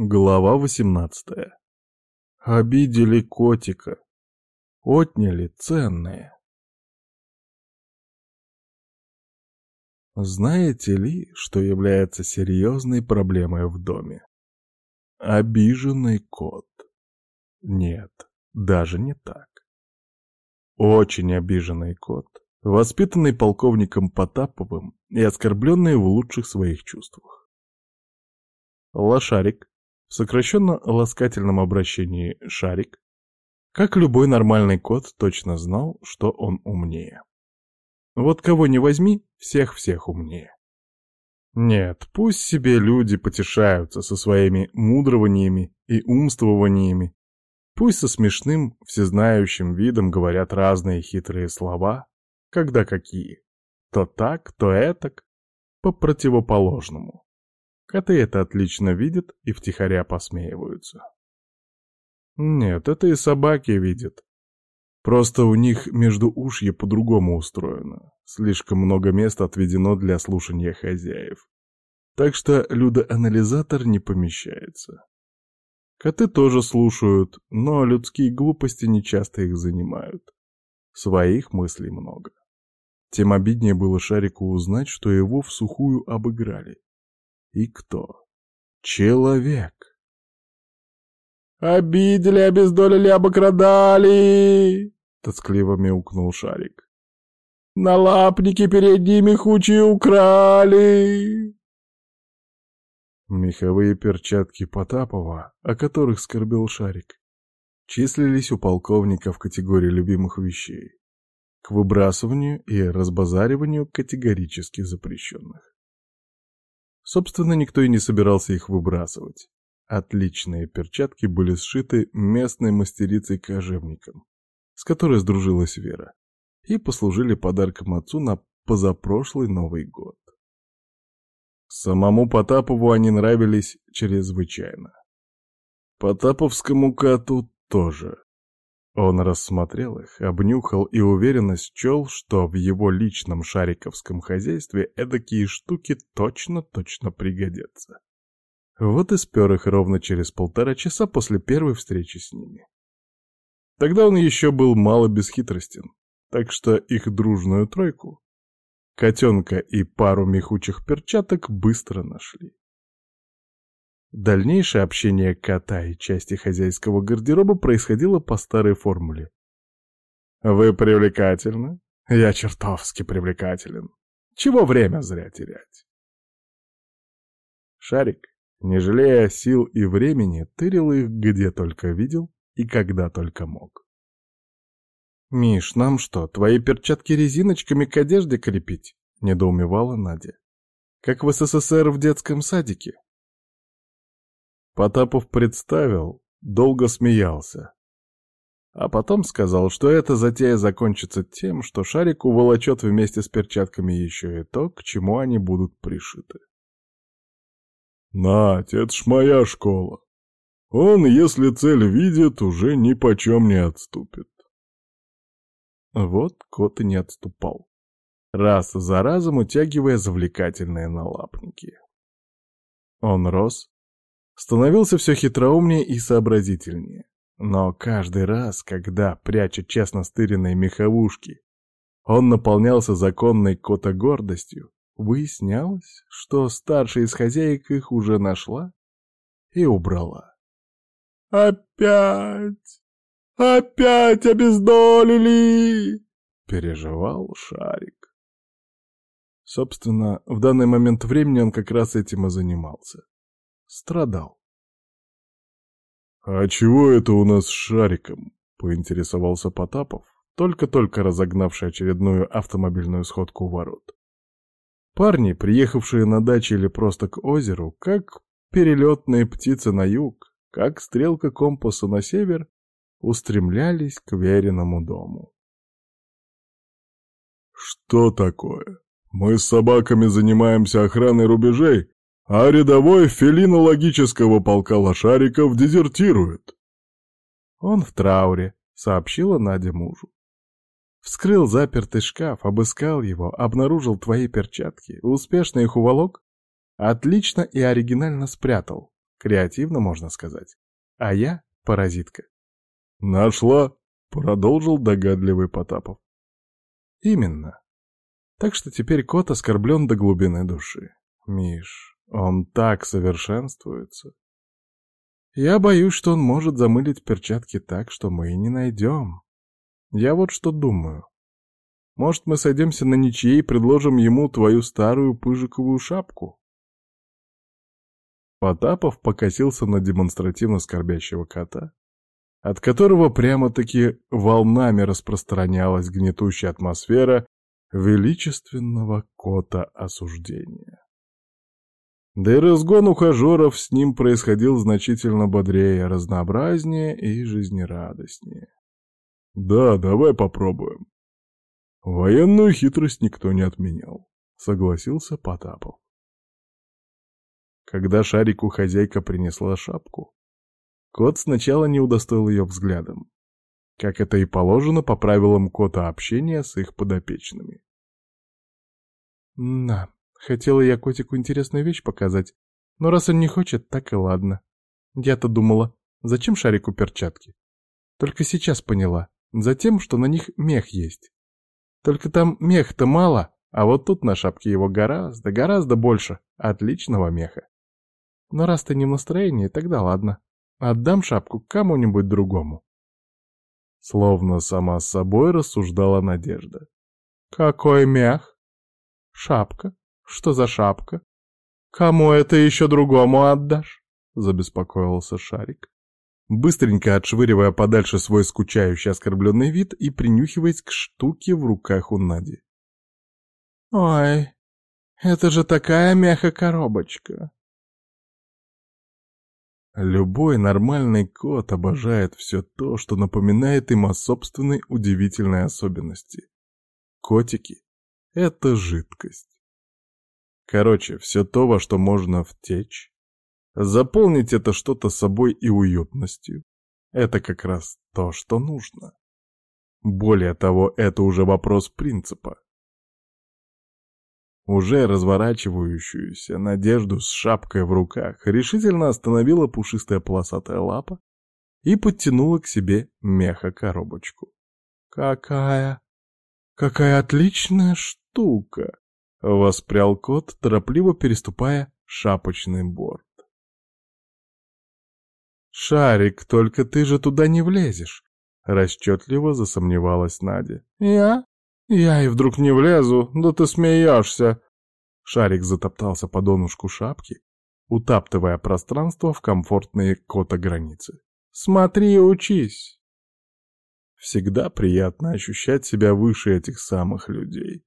Глава 18. Обидели котика. Отняли ценное. Знаете ли, что является серьезной проблемой в доме? Обиженный кот. Нет, даже не так. Очень обиженный кот, воспитанный полковником Потаповым и оскорбленный в лучших своих чувствах. Лошарик в сокращенно ласкательном обращении «шарик», как любой нормальный кот точно знал, что он умнее. Вот кого не возьми, всех-всех умнее. Нет, пусть себе люди потешаются со своими мудрованиями и умствованиями, пусть со смешным, всезнающим видом говорят разные хитрые слова, когда какие, то так, то этак, по противоположному. Коты это отлично видят и втихаря посмеиваются. Нет, это и собаки видят. Просто у них между ушье по-другому устроено. Слишком много места отведено для слушания хозяев. Так что людоанализатор не помещается. Коты тоже слушают, но людские глупости нечасто их занимают. Своих мыслей много. Тем обиднее было Шарику узнать, что его в сухую обыграли. И кто? Человек. «Обидели, обездолили, обокрадали!» — тоскливо мяукнул Шарик. «Налапники перед ними хучи украли!» Меховые перчатки Потапова, о которых скорбел Шарик, числились у полковника в категории любимых вещей, к выбрасыванию и разбазариванию категорически запрещенных. Собственно, никто и не собирался их выбрасывать. Отличные перчатки были сшиты местной мастерицей-кожевником, с которой сдружилась Вера, и послужили подарком отцу на позапрошлый Новый год. Самому Потапову они нравились чрезвычайно. Потаповскому коту тоже. Он рассмотрел их, обнюхал и уверенно счел, что в его личном шариковском хозяйстве эдакие штуки точно-точно пригодятся. Вот и спер их ровно через полтора часа после первой встречи с ними. Тогда он еще был мало бесхитростен, так что их дружную тройку, котенка и пару мехучих перчаток быстро нашли. Дальнейшее общение кота и части хозяйского гардероба происходило по старой формуле. «Вы привлекательны? Я чертовски привлекателен. Чего время зря терять?» Шарик, не жалея сил и времени, тырил их где только видел и когда только мог. «Миш, нам что, твои перчатки резиночками к одежде крепить?» — недоумевала Надя. «Как в СССР в детском садике?» Потапов представил, долго смеялся. А потом сказал, что эта затея закончится тем, что шарик уволочет вместе с перчатками еще и то, к чему они будут пришиты. «Нать, это ж моя школа. Он, если цель видит, уже ни почем не отступит». Вот кот и не отступал, раз за разом утягивая завлекательные налапники. Он рос, становился все хитроумнее и сообразительнее. Но каждый раз, когда, пряча честно стыренные меховушки, он наполнялся законной кота-гордостью, выяснялось, что старшая из хозяек их уже нашла и убрала. «Опять! Опять обездолили!» — переживал Шарик. Собственно, в данный момент времени он как раз этим и занимался страдал. «А чего это у нас с шариком?» — поинтересовался Потапов, только-только разогнавший очередную автомобильную сходку у ворот. Парни, приехавшие на даче или просто к озеру, как перелетные птицы на юг, как стрелка компаса на север, устремлялись к веренному дому. «Что такое? Мы с собаками занимаемся охраной рубежей, а рядовой фелинологического полка лошариков дезертирует. Он в трауре, сообщила Надя мужу. Вскрыл запертый шкаф, обыскал его, обнаружил твои перчатки, успешно их уволок, отлично и оригинально спрятал. Креативно, можно сказать. А я — паразитка. «Нашла!» — продолжил догадливый Потапов. «Именно. Так что теперь кот оскорблен до глубины души. Миш, он так совершенствуется. Я боюсь, что он может замылить перчатки так, что мы и не найдем. Я вот что думаю. Может, мы сойдемся на ничьей и предложим ему твою старую пыжиковую шапку?» Потапов покосился на демонстративно скорбящего кота, от которого прямо-таки волнами распространялась гнетущая атмосфера величественного кота осуждения. Да и разгон ухажеров с ним происходил значительно бодрее, разнообразнее и жизнерадостнее. «Да, давай попробуем». «Военную хитрость никто не отменял», — согласился Потапов. Когда шарику хозяйка принесла шапку, кот сначала не удостоил ее взглядом, как это и положено по правилам кота общения с их подопечными. «На, хотела я котику интересную вещь показать, но раз он не хочет, так и ладно. Я-то думала, зачем шарику перчатки? Только сейчас поняла, затем, что на них мех есть. Только там мех-то мало, а вот тут на шапке его гораздо, гораздо больше отличного меха. Но раз ты не в настроении, тогда ладно. Отдам шапку кому-нибудь другому. Словно сама с собой рассуждала Надежда. «Какой мях? Шапка? Что за шапка? Кому это еще другому отдашь?» Забеспокоился Шарик, быстренько отшвыривая подальше свой скучающий оскорбленный вид и принюхиваясь к штуке в руках у Нади. «Ой, это же такая меха-коробочка!» Любой нормальный кот обожает все то, что напоминает им о собственной удивительной особенности. Котики — это жидкость. Короче, все то, во что можно втечь, заполнить это что-то собой и уютностью, это как раз то, что нужно. Более того, это уже вопрос принципа уже разворачивающуюся Надежду с шапкой в руках, решительно остановила пушистая полосатая лапа и подтянула к себе меха-коробочку. «Какая... какая отличная штука!» — воспрял кот, торопливо переступая шапочный борт. «Шарик, только ты же туда не влезешь!» — расчетливо засомневалась Надя. «Я? «Я и вдруг не влезу, да ты смеешься!» Шарик затоптался по донышку шапки, утаптывая пространство в комфортные кота-границы. «Смотри и учись!» Всегда приятно ощущать себя выше этих самых людей.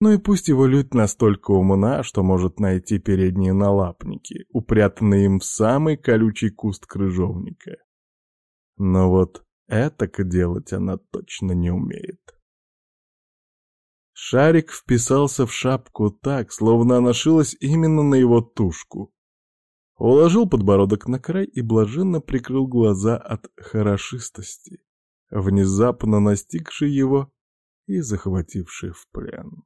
Ну и пусть его людь настолько умна, что может найти передние налапники, упрятанные им в самый колючий куст крыжовника. Но вот это делать она точно не умеет. Шарик вписался в шапку так, словно она шилась именно на его тушку. Уложил подбородок на край и блаженно прикрыл глаза от хорошистости, внезапно настигшей его и захватившей в плен.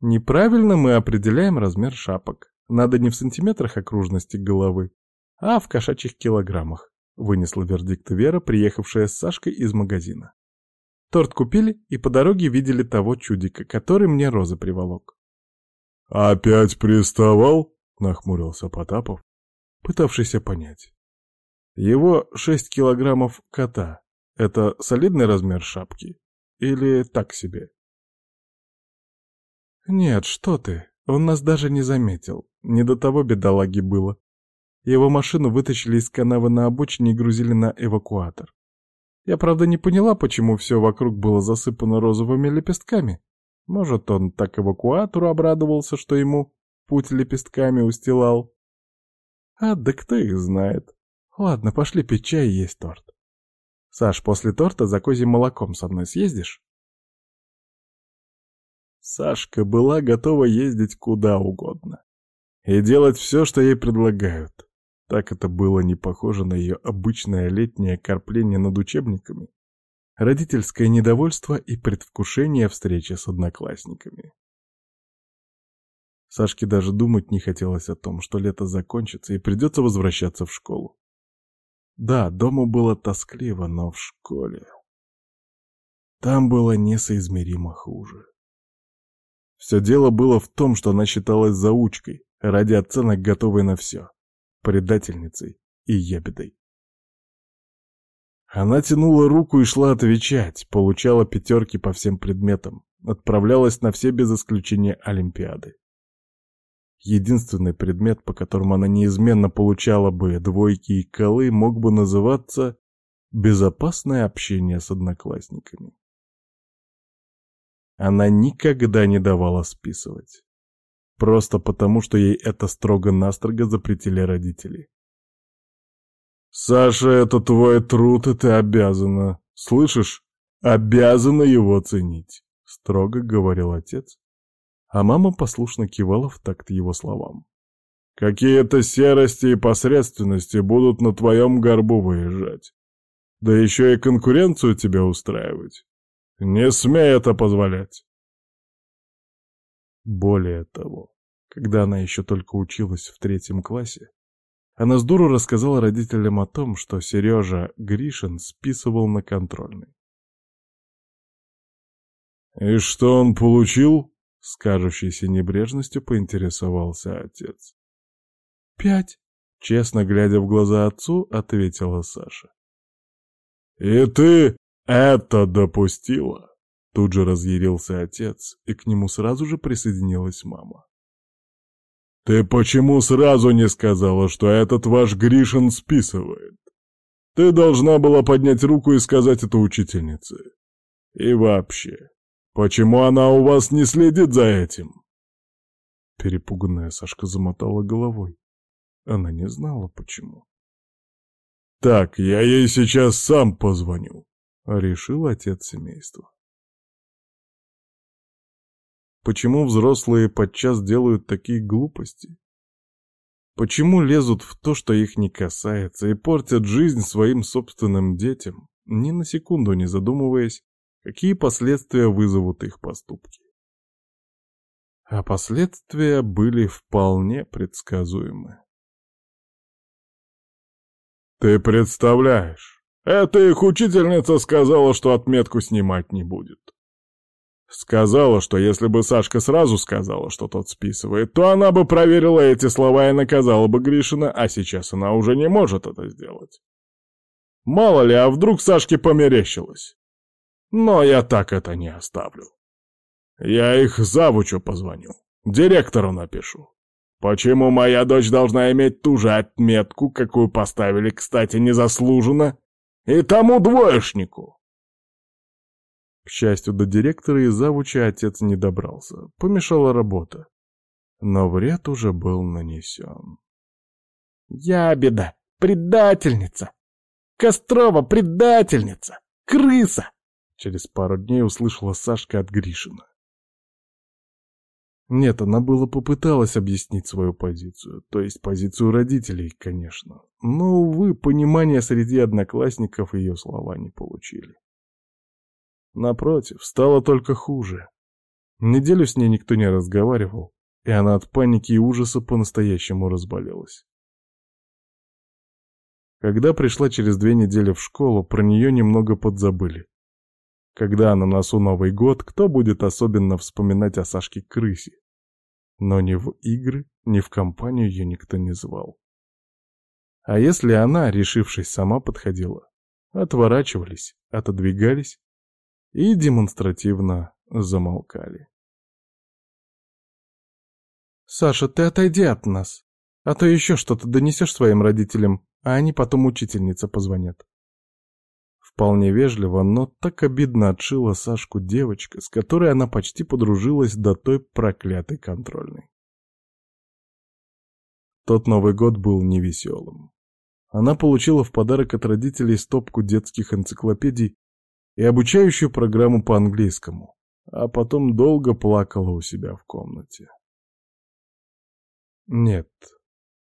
Неправильно мы определяем размер шапок. Надо не в сантиметрах окружности головы, а в кошачьих килограммах, вынесла вердикт Вера, приехавшая с Сашкой из магазина. Торт купили и по дороге видели того чудика, который мне Роза приволок. «Опять приставал?» — нахмурился Потапов, пытавшийся понять. Его шесть килограммов кота — это солидный размер шапки? Или так себе? Нет, что ты, он нас даже не заметил. Не до того бедолаги было. Его машину вытащили из канавы на обочине и грузили на эвакуатор. Я, правда, не поняла, почему все вокруг было засыпано розовыми лепестками. Может, он так эвакуатору обрадовался, что ему путь лепестками устилал. А, да кто их знает. Ладно, пошли пить чай и есть торт. Саш, после торта за козьим молоком со мной съездишь? Сашка была готова ездить куда угодно и делать все, что ей предлагают. Так это было не похоже на ее обычное летнее корпление над учебниками, родительское недовольство и предвкушение встречи с одноклассниками. Сашке даже думать не хотелось о том, что лето закончится и придется возвращаться в школу. Да, дома было тоскливо, но в школе... Там было несоизмеримо хуже. Все дело было в том, что она считалась заучкой, ради оценок готовой на все, предательницей и ябедой. Она тянула руку и шла отвечать, получала пятерки по всем предметам, отправлялась на все без исключения Олимпиады. Единственный предмет, по которому она неизменно получала бы двойки и колы, мог бы называться «безопасное общение с одноклассниками». Она никогда не давала списывать. Просто потому, что ей это строго-настрого запретили родители. «Саша, это твой труд, и ты обязана. Слышишь? Обязана его ценить», — строго говорил отец. А мама послушно кивала в такт его словам. «Какие-то серости и посредственности будут на твоем горбу выезжать. Да еще и конкуренцию тебе устраивать. Не смей это позволять!» Более того, когда она еще только училась в третьем классе, она с дуру рассказала родителям о том, что Сережа Гришин списывал на контрольный. «И что он получил?» — с кажущейся небрежностью поинтересовался отец. «Пять», — честно глядя в глаза отцу, ответила Саша. «И ты это допустила?» Тут же разъярился отец, и к нему сразу же присоединилась мама. «Ты почему сразу не сказала, что этот ваш Гришин списывает? Ты должна была поднять руку и сказать это учительнице. И вообще, почему она у вас не следит за этим?» Перепуганная Сашка замотала головой. Она не знала, почему. «Так, я ей сейчас сам позвоню», — решил отец семейства. Почему взрослые подчас делают такие глупости? Почему лезут в то, что их не касается, и портят жизнь своим собственным детям, ни на секунду не задумываясь, какие последствия вызовут их поступки? А последствия были вполне предсказуемы. «Ты представляешь, эта их учительница сказала, что отметку снимать не будет. Сказала, что если бы Сашка сразу сказала, что тот списывает, то она бы проверила эти слова и наказала бы Гришина, а сейчас она уже не может это сделать. Мало ли, а вдруг Сашке померещилось. Но я так это не оставлю. Я их завучу позвоню, директору напишу. Почему моя дочь должна иметь ту же отметку, какую поставили, кстати, незаслуженно, и тому двоечнику? К счастью, до директора и завуча отец не добрался. Помешала работа. Но вред уже был нанесен. «Я беда! Предательница! Кострова предательница! Крыса!» Через пару дней услышала Сашка от Гришина. Нет, она было попыталась объяснить свою позицию, то есть позицию родителей, конечно. Но, увы, понимания среди одноклассников ее слова не получили. Напротив, стало только хуже. Неделю с ней никто не разговаривал, и она от паники и ужаса по-настоящему разболелась. Когда пришла через две недели в школу, про нее немного подзабыли. Когда на носу Новый год, кто будет особенно вспоминать о Сашке Крысе? Но ни в игры, ни в компанию ее никто не звал. А если она, решившись, сама подходила, отворачивались, отодвигались и демонстративно замолкали. «Саша, ты отойди от нас, а то еще что-то донесешь своим родителям, а они потом учительнице позвонят». Вполне вежливо, но так обидно отшила Сашку девочка, с которой она почти подружилась до той проклятой контрольной. Тот Новый год был невеселым. Она получила в подарок от родителей стопку детских энциклопедий и обучающую программу по английскому, а потом долго плакала у себя в комнате. Нет,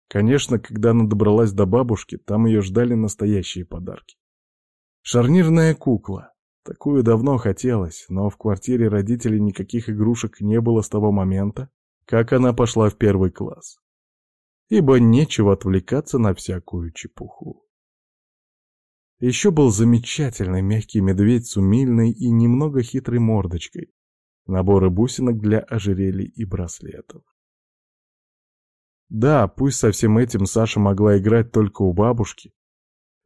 конечно, когда она добралась до бабушки, там ее ждали настоящие подарки. Шарнирная кукла. Такую давно хотелось, но в квартире родителей никаких игрушек не было с того момента, как она пошла в первый класс. Ибо нечего отвлекаться на всякую чепуху. Еще был замечательный мягкий медведь с умильной и немного хитрой мордочкой, наборы бусинок для ожерелий и браслетов. Да, пусть со всем этим Саша могла играть только у бабушки,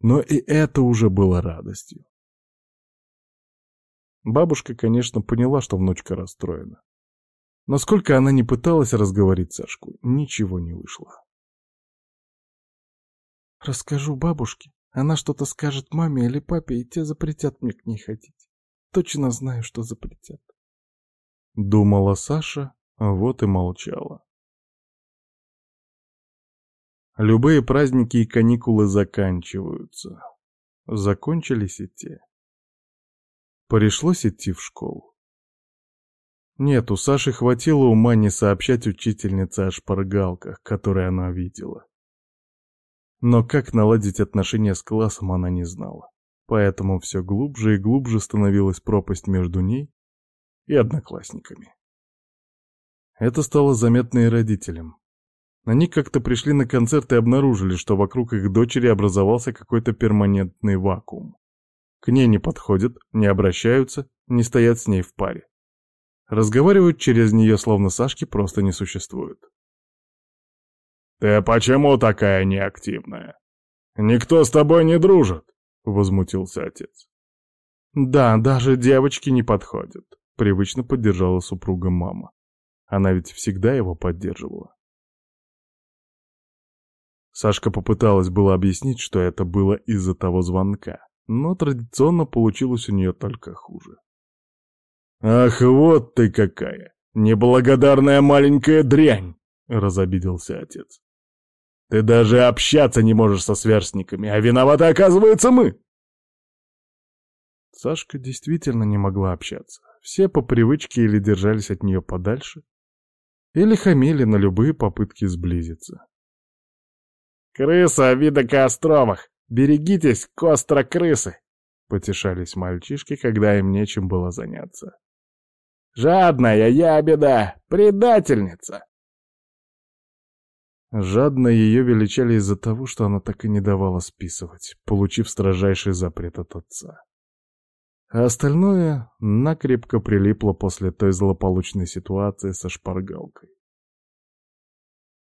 но и это уже было радостью. Бабушка, конечно, поняла, что внучка расстроена. Но сколько она не пыталась разговорить Сашку, ничего не вышло. «Расскажу бабушке, она что-то скажет маме или папе, и те запретят мне к ней ходить. Точно знаю, что запретят». Думала Саша, а вот и молчала. Любые праздники и каникулы заканчиваются. Закончились и те. Пришлось идти в школу. Нет, у Саши хватило ума не сообщать учительнице о шпаргалках, которые она видела. Но как наладить отношения с классом она не знала. Поэтому все глубже и глубже становилась пропасть между ней и одноклассниками. Это стало заметно и родителям. Они как-то пришли на концерт и обнаружили, что вокруг их дочери образовался какой-то перманентный вакуум. К ней не подходят, не обращаются, не стоят с ней в паре. Разговаривают через нее, словно Сашки просто не существует. «Ты почему такая неактивная? Никто с тобой не дружит!» — возмутился отец. «Да, даже девочки не подходят», — привычно поддержала супруга мама. Она ведь всегда его поддерживала. Сашка попыталась было объяснить, что это было из-за того звонка, но традиционно получилось у нее только хуже. «Ах, вот ты какая! Неблагодарная маленькая дрянь!» — разобиделся отец. «Ты даже общаться не можешь со сверстниками, а виноваты, оказывается, мы!» Сашка действительно не могла общаться. Все по привычке или держались от нее подальше, или хамили на любые попытки сблизиться. «Крыса вида Костровых! Берегитесь, костро-крысы!» — потешались мальчишки, когда им нечем было заняться. «Жадная ябеда! Предательница!» Жадно ее величали из-за того, что она так и не давала списывать, получив строжайший запрет от отца. А остальное накрепко прилипло после той злополучной ситуации со шпаргалкой.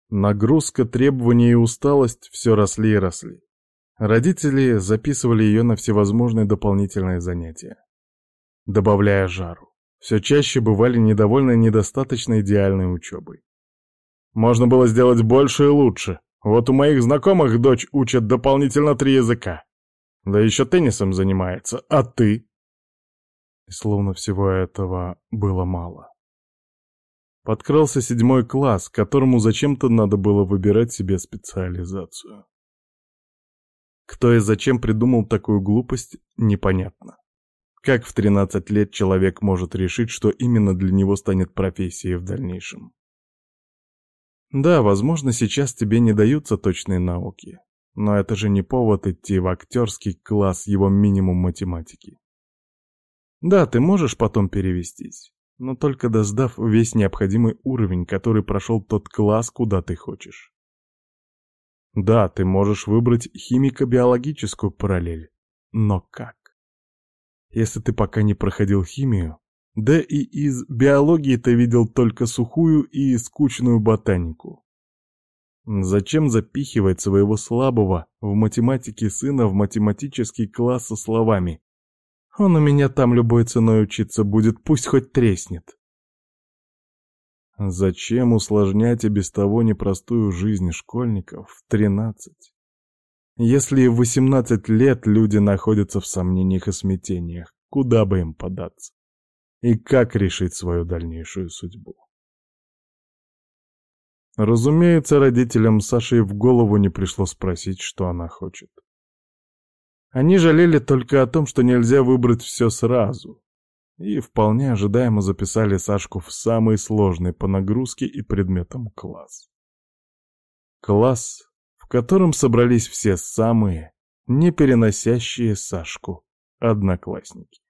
Нагрузка, требования и усталость все росли и росли. Родители записывали ее на всевозможные дополнительные занятия, добавляя жару. Все чаще бывали недовольны недостаточно идеальной учебой. Можно было сделать больше и лучше. Вот у моих знакомых дочь учат дополнительно три языка. Да еще теннисом занимается. А ты? И словно всего этого было мало. Подкрался седьмой класс, которому зачем-то надо было выбирать себе специализацию. Кто и зачем придумал такую глупость, непонятно. Как в 13 лет человек может решить, что именно для него станет профессией в дальнейшем? Да, возможно, сейчас тебе не даются точные науки, но это же не повод идти в актерский класс его минимум математики. Да, ты можешь потом перевестись, но только доздав весь необходимый уровень, который прошел тот класс, куда ты хочешь. Да, ты можешь выбрать химико-биологическую параллель, но как? Если ты пока не проходил химию, да и из биологии ты видел только сухую и скучную ботанику. Зачем запихивать своего слабого в математике сына в математический класс со словами он у меня там любой ценой учиться будет, пусть хоть треснет. Зачем усложнять и без того непростую жизнь школьников в тринадцать? Если в восемнадцать лет люди находятся в сомнениях и смятениях, куда бы им податься? И как решить свою дальнейшую судьбу? Разумеется, родителям Саши в голову не пришло спросить, что она хочет. Они жалели только о том, что нельзя выбрать все сразу. И вполне ожидаемо записали Сашку в самый сложный по нагрузке и предметам класс. Класс, в котором собрались все самые, не переносящие Сашку, одноклассники.